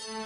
you